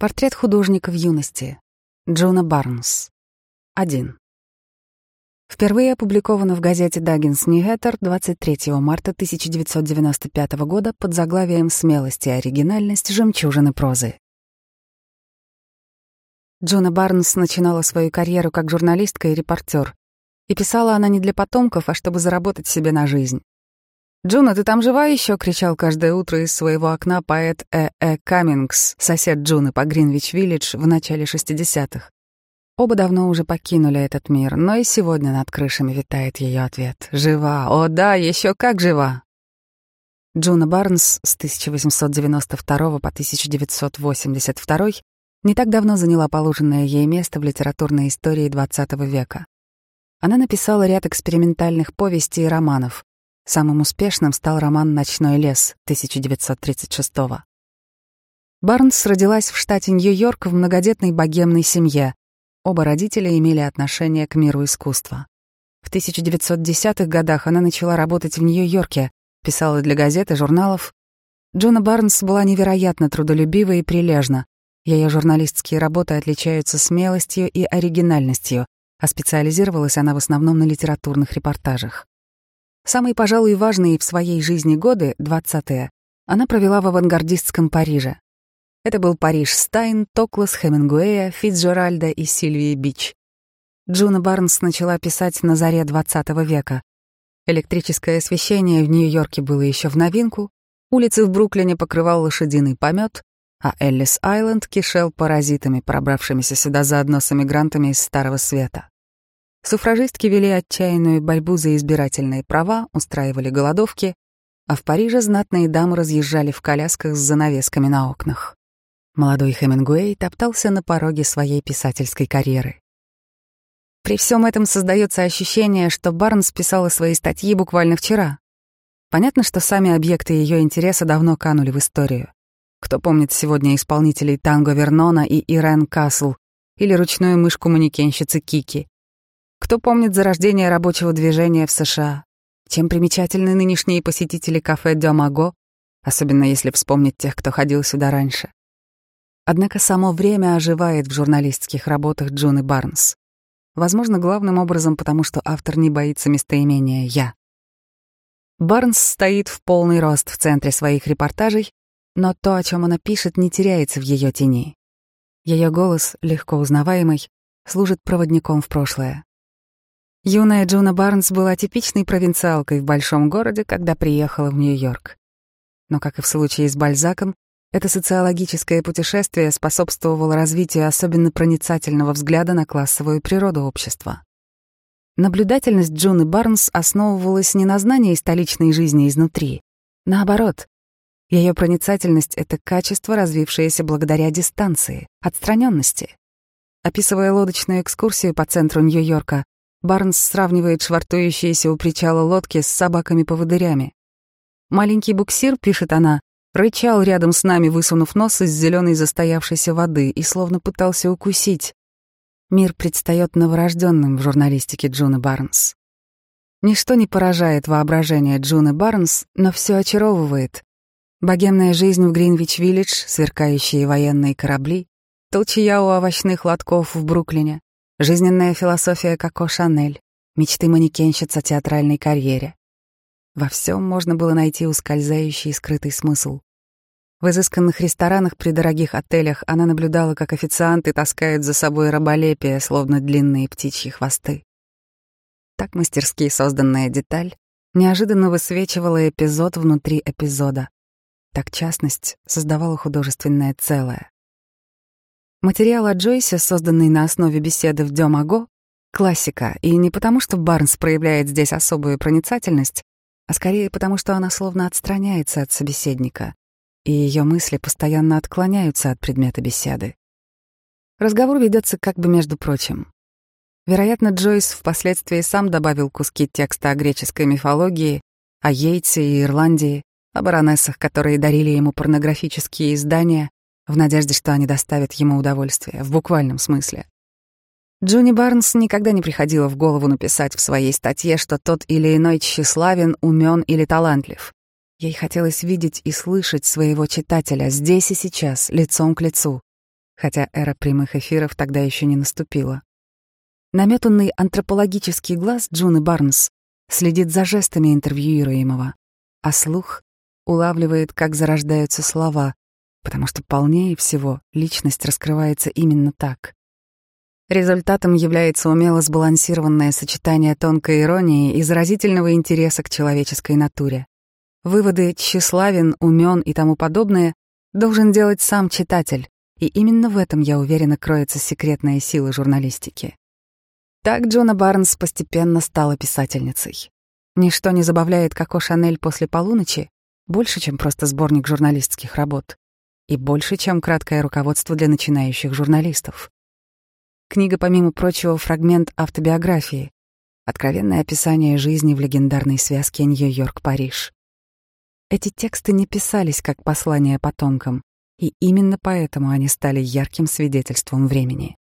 Портрет художника в юности. Джуна Барнс. 1. Впервые опубликовано в газете «Дагенс Нюхетер» 23 марта 1995 года под заглавием «Смелость и оригинальность. Жемчужины прозы». Джуна Барнс начинала свою карьеру как журналистка и репортер, и писала она не для потомков, а чтобы заработать себе на жизнь. «Джуна, ты там жива еще?» — кричал каждое утро из своего окна поэт Э. Э. Каммингс, сосед Джуны по Гринвич-Виллидж в начале 60-х. Оба давно уже покинули этот мир, но и сегодня над крышами витает ее ответ. «Жива! О да, еще как жива!» Джуна Барнс с 1892 по 1982 не так давно заняла положенное ей место в литературной истории XX века. Она написала ряд экспериментальных повестей и романов, Самым успешным стал роман «Ночной лес» 1936 -го. Барнс родилась в штате Нью-Йорк в многодетной богемной семье. Оба родителя имели отношение к миру искусства. В 1910-х годах она начала работать в Нью-Йорке, писала для газет и журналов. Джона Барнс была невероятно трудолюбива и прилежна. Ее журналистские работы отличаются смелостью и оригинальностью, а специализировалась она в основном на литературных репортажах. Самые, пожалуй, важные в своей жизни годы, 20-е, она провела в авангардистском Париже. Это был Париж Стайн, Токлас, Хемингуэя, Фитджеральда и Сильвии Бич. Джуна Барнс начала писать на заре 20 века. Электрическое освещение в Нью-Йорке было еще в новинку, улицы в Бруклине покрывал лошадиный помет, а Эллис-Айленд кишел паразитами, пробравшимися сюда заодно с эмигрантами из Старого Света. Суфражистки вели отчаянную борьбу за избирательные права, устраивали голодовки, а в Париже знатные дамы разъезжали в колясках с занавесками на окнах. Молодой Хемингуэй топтался на пороге своей писательской карьеры. При всем этом создается ощущение, что Барнс писала свои статьи буквально вчера. Понятно, что сами объекты ее интереса давно канули в историю. Кто помнит сегодня исполнителей танго Вернона и Ирен Касл или ручную мышку-манекенщицы Кики? Кто помнит зарождение рабочего движения в США? Чем примечательны нынешние посетители кафе Дёмаго, особенно если вспомнить тех, кто ходил сюда раньше? Однако само время оживает в журналистских работах Джуны Барнс. Возможно, главным образом потому, что автор не боится местоимения «я». Барнс стоит в полный рост в центре своих репортажей, но то, о чем она пишет, не теряется в ее тени. Ее голос, легко узнаваемый, служит проводником в прошлое. Юная Джуна Барнс была типичной провинциалкой в большом городе, когда приехала в Нью-Йорк. Но, как и в случае с Бальзаком, это социологическое путешествие способствовало развитию особенно проницательного взгляда на классовую природу общества. Наблюдательность Джуны Барнс основывалась не на знании столичной жизни изнутри. Наоборот, ее проницательность — это качество, развившееся благодаря дистанции, отстраненности. Описывая лодочную экскурсию по центру Нью-Йорка, Барнс сравнивает швартующиеся у причала лодки с собаками-поводырями. «Маленький буксир», — пишет она, рычал рядом с нами, высунув нос из зеленой застоявшейся воды и словно пытался укусить. Мир предстает новорожденным в журналистике Джуны Барнс. Ничто не поражает воображение Джуны Барнс, но все очаровывает. Богемная жизнь в Гринвич-Виллидж, сверкающие военные корабли, толчья у овощных лотков в Бруклине, Жизненная философия Коко Шанель, мечты манекенщиц о театральной карьере. Во всем можно было найти ускользающий и скрытый смысл. В изысканных ресторанах при дорогих отелях она наблюдала, как официанты таскают за собой раболепие, словно длинные птичьи хвосты. Так мастерски созданная деталь неожиданно высвечивала эпизод внутри эпизода. Так частность создавала художественное целое. Материал о Джойсе, созданный на основе беседы в Дёмаго, классика, и не потому, что Барнс проявляет здесь особую проницательность, а скорее потому, что она словно отстраняется от собеседника, и ее мысли постоянно отклоняются от предмета беседы. Разговор ведется как бы между прочим. Вероятно, Джойс впоследствии сам добавил куски текста о греческой мифологии, о Йейтсе и Ирландии, о баронессах, которые дарили ему порнографические издания, в надежде, что они доставят ему удовольствие, в буквальном смысле. Джонни Барнс никогда не приходило в голову написать в своей статье, что тот или иной тщеславен, умен или талантлив. Ей хотелось видеть и слышать своего читателя здесь и сейчас, лицом к лицу. хотя эра прямых эфиров тогда еще не наступила. Наметанный антропологический глаз Джуны Барнс следит за жестами интервьюируемого, а слух улавливает, как зарождаются слова, потому что полнее всего личность раскрывается именно так. Результатом является умело сбалансированное сочетание тонкой иронии и заразительного интереса к человеческой натуре. Выводы тщеславен, умен и тому подобное должен делать сам читатель, и именно в этом, я уверена, кроется секретная сила журналистики. Так Джона Барнс постепенно стала писательницей. Ничто не забавляет Коко Шанель после полуночи больше, чем просто сборник журналистских работ, и больше, чем краткое руководство для начинающих журналистов. Книга, помимо прочего, фрагмент автобиографии, откровенное описание жизни в легендарной связке Нью-Йорк-Париж. Эти тексты не писались как послания потомкам, и именно поэтому они стали ярким свидетельством времени.